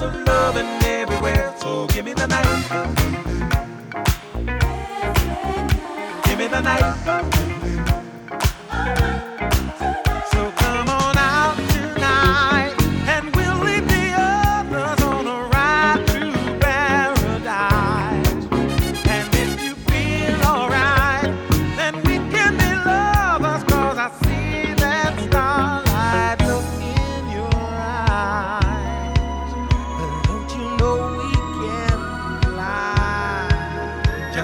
lots loving everywhere. So give me the night.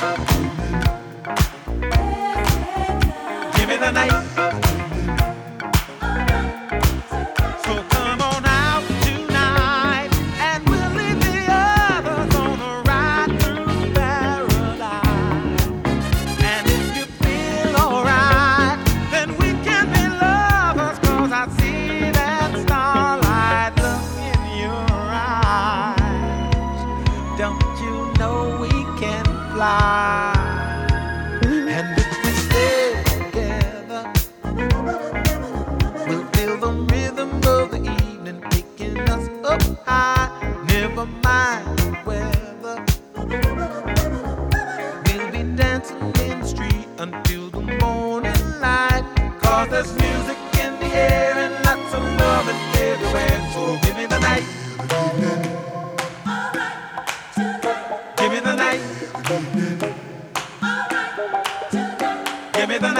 Bye. Don't you know we can fly? And if we stay together, we'll feel the rhythm of the evening picking us up high. Never mind the weather. We'll be dancing in the street until the morning light. Cause there's music in the air.